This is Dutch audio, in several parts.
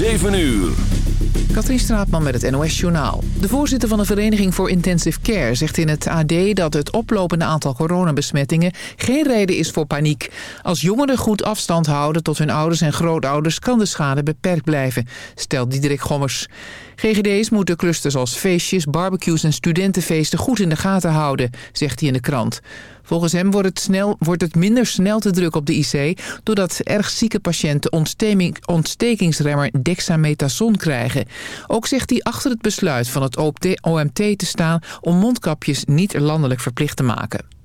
7 uur. Katrien Straatman met het NOS Journaal. De voorzitter van de Vereniging voor Intensive Care zegt in het AD... dat het oplopende aantal coronabesmettingen geen reden is voor paniek. Als jongeren goed afstand houden tot hun ouders en grootouders... kan de schade beperkt blijven, stelt Diederik Gommers. GGD's moeten clusters als feestjes, barbecues en studentenfeesten goed in de gaten houden, zegt hij in de krant. Volgens hem wordt het, snel, wordt het minder snel te druk op de IC... doordat erg zieke patiënten ontstekingsremmer dexamethason krijgen. Ook zegt hij achter het besluit van het OMT te staan... om mondkapjes niet landelijk verplicht te maken.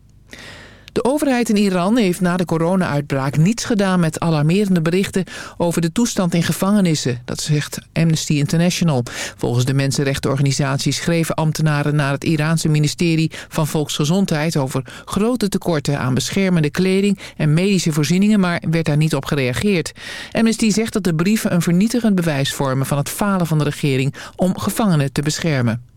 De overheid in Iran heeft na de corona-uitbraak niets gedaan met alarmerende berichten over de toestand in gevangenissen. Dat zegt Amnesty International. Volgens de mensenrechtenorganisatie schreven ambtenaren naar het Iraanse ministerie van Volksgezondheid over grote tekorten aan beschermende kleding en medische voorzieningen, maar werd daar niet op gereageerd. Amnesty zegt dat de brieven een vernietigend bewijs vormen van het falen van de regering om gevangenen te beschermen.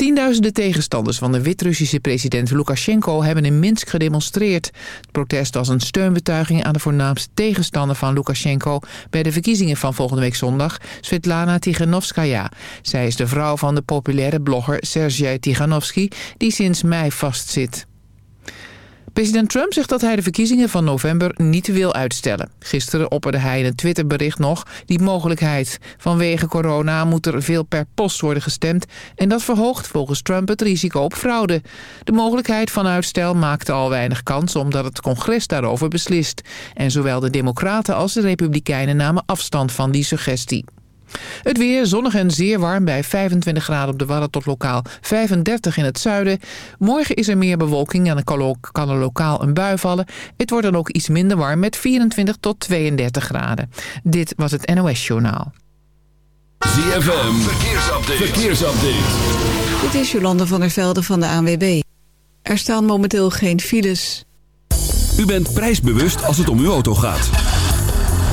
Tienduizenden tegenstanders van de Wit-Russische president Lukashenko hebben in Minsk gedemonstreerd. Het protest was een steunbetuiging aan de voornaamste tegenstander van Lukashenko bij de verkiezingen van volgende week zondag, Svetlana Tiganovskaya. Zij is de vrouw van de populaire blogger Sergei Tiganovsky die sinds mei vastzit. President Trump zegt dat hij de verkiezingen van november niet wil uitstellen. Gisteren opperde hij in een Twitterbericht nog die mogelijkheid. Vanwege corona moet er veel per post worden gestemd... en dat verhoogt volgens Trump het risico op fraude. De mogelijkheid van uitstel maakte al weinig kans... omdat het congres daarover beslist. En zowel de democraten als de republikeinen namen afstand van die suggestie. Het weer zonnig en zeer warm bij 25 graden op de Wadden tot lokaal 35 in het zuiden. Morgen is er meer bewolking en kan er lokaal een bui vallen. Het wordt dan ook iets minder warm met 24 tot 32 graden. Dit was het NOS Journaal. ZFM, verkeersupdate. verkeersupdate. Dit is Jolande van der Velde van de ANWB. Er staan momenteel geen files. U bent prijsbewust als het om uw auto gaat.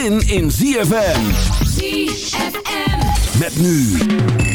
zin in ZFM. ZFM. Met nu.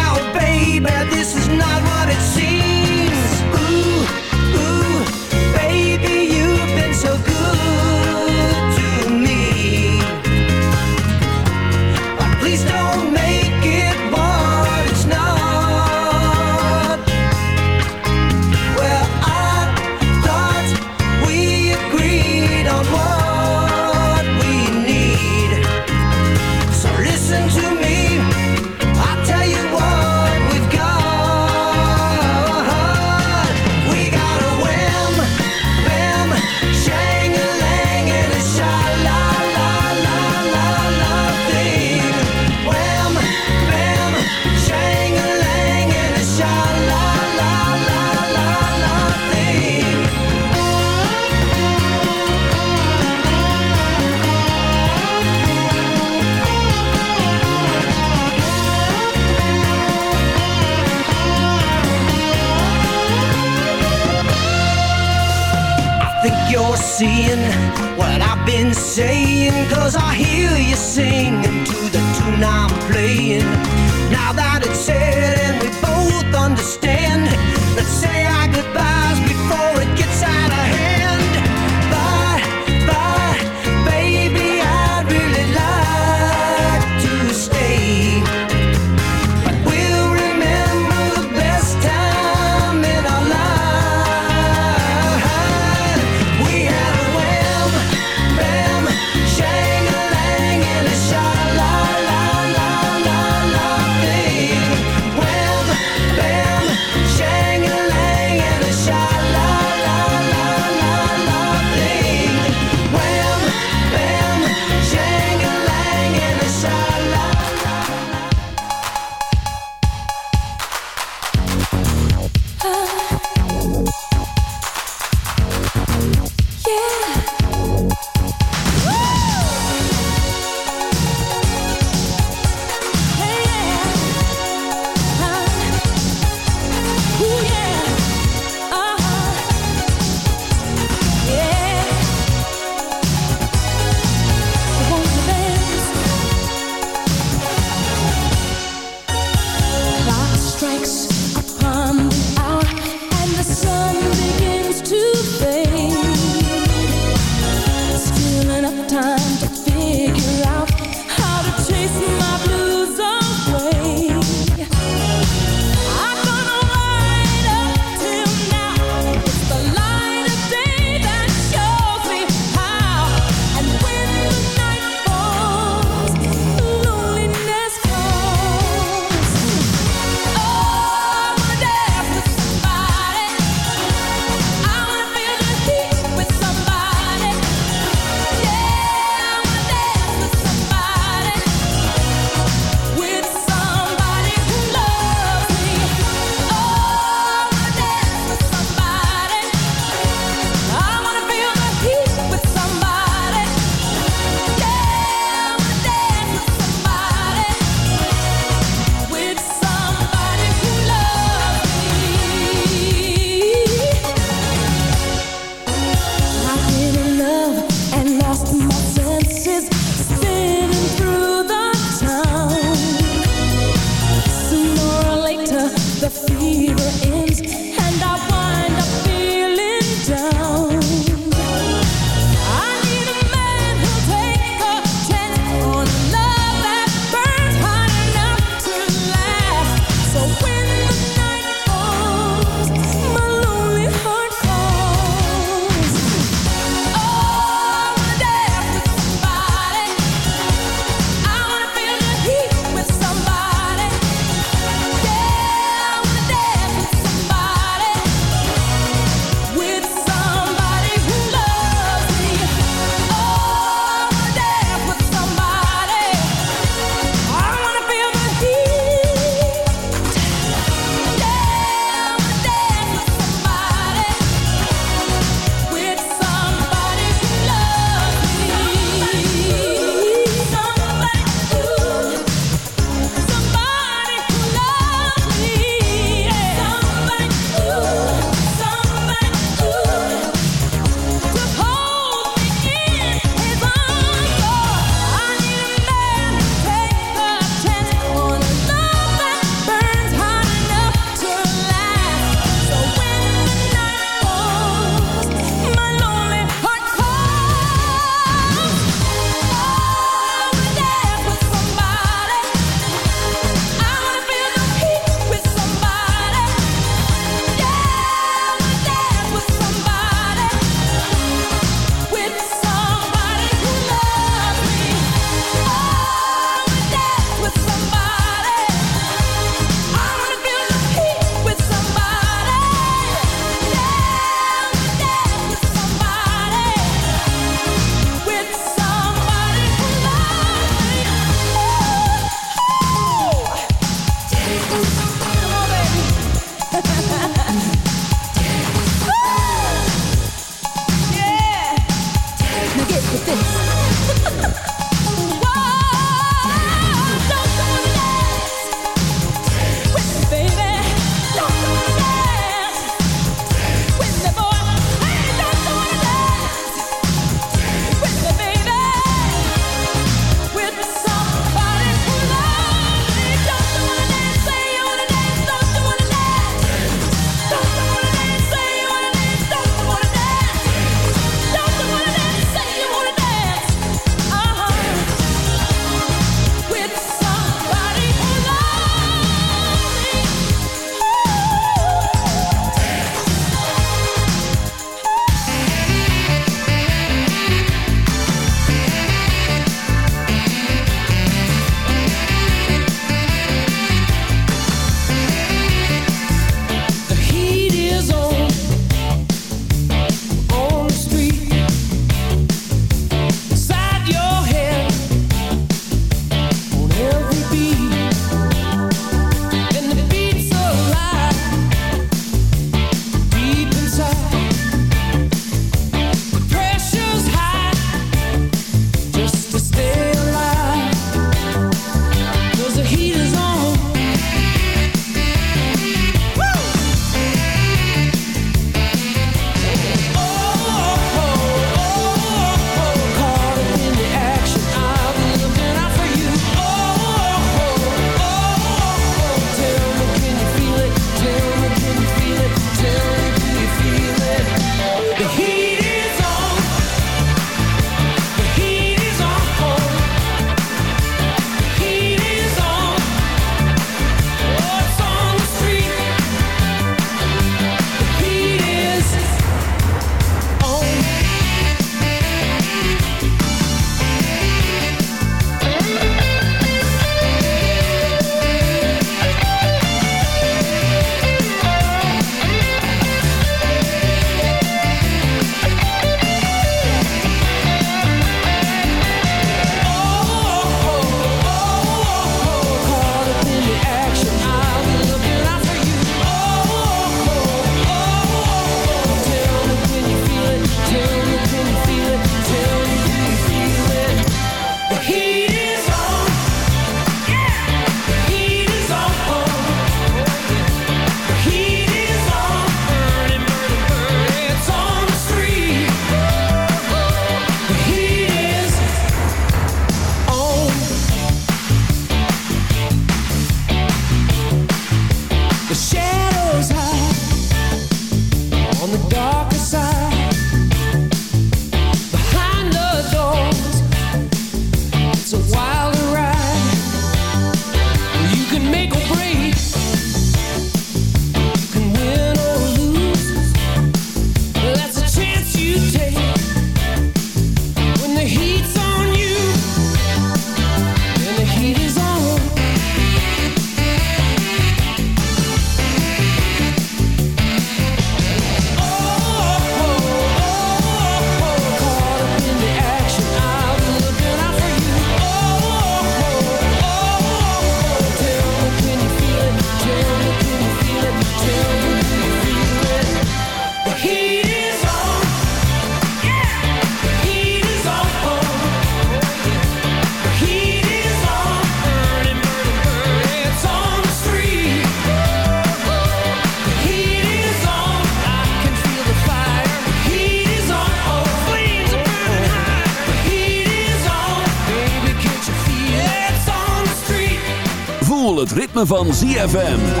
Van ZFM.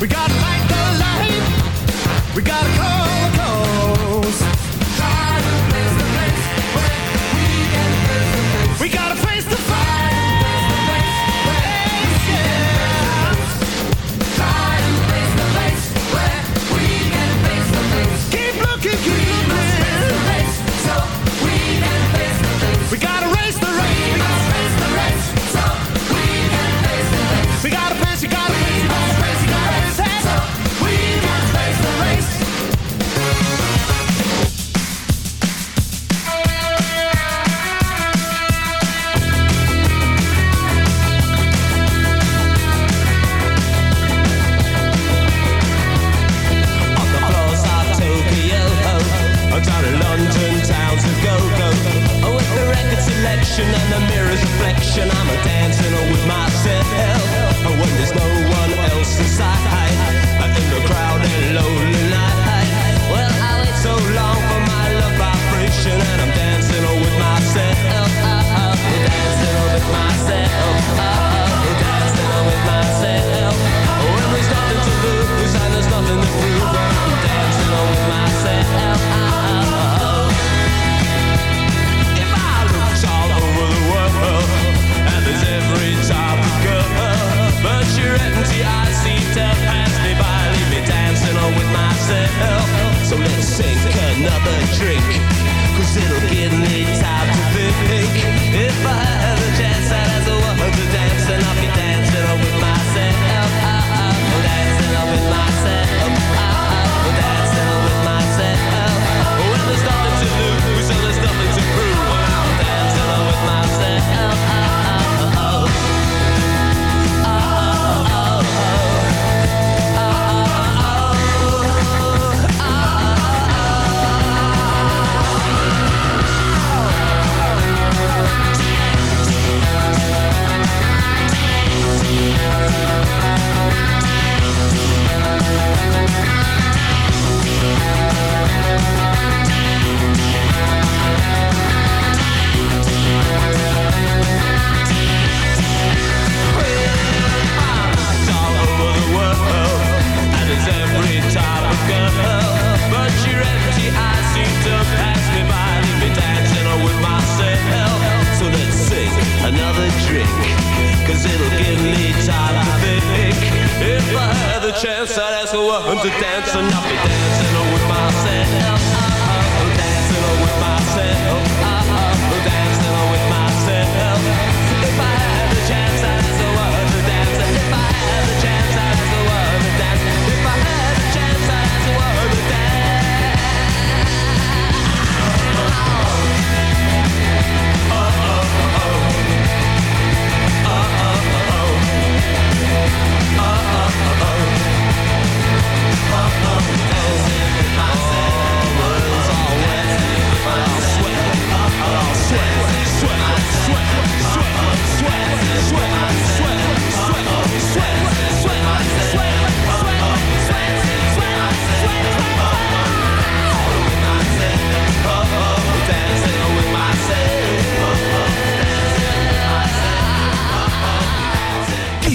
We gotta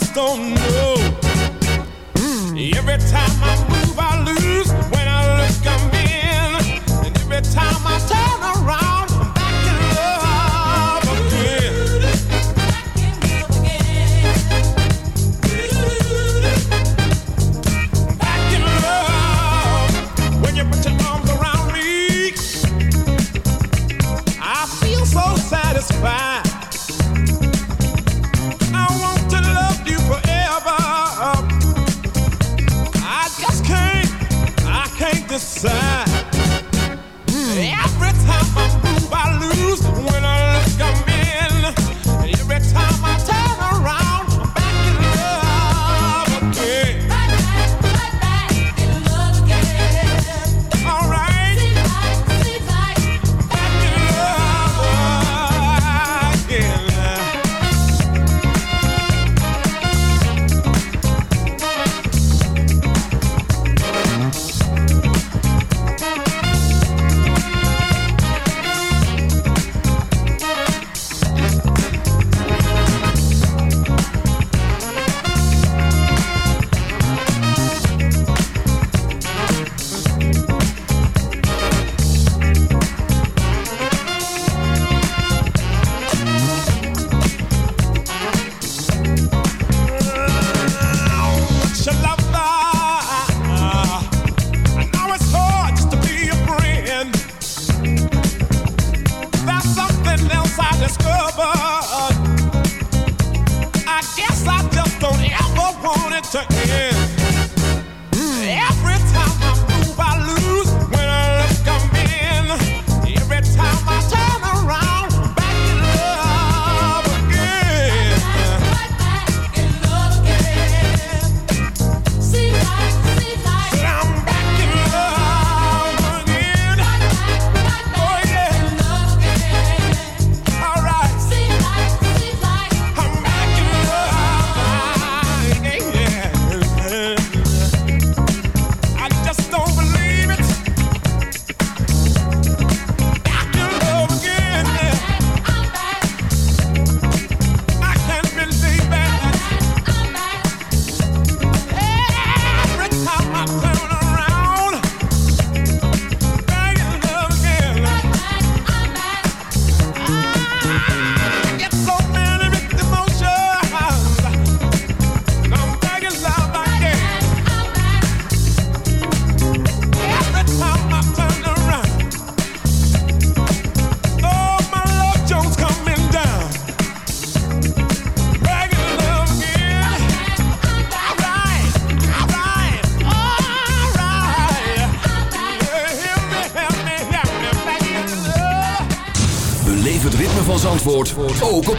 Just don't know. Every time I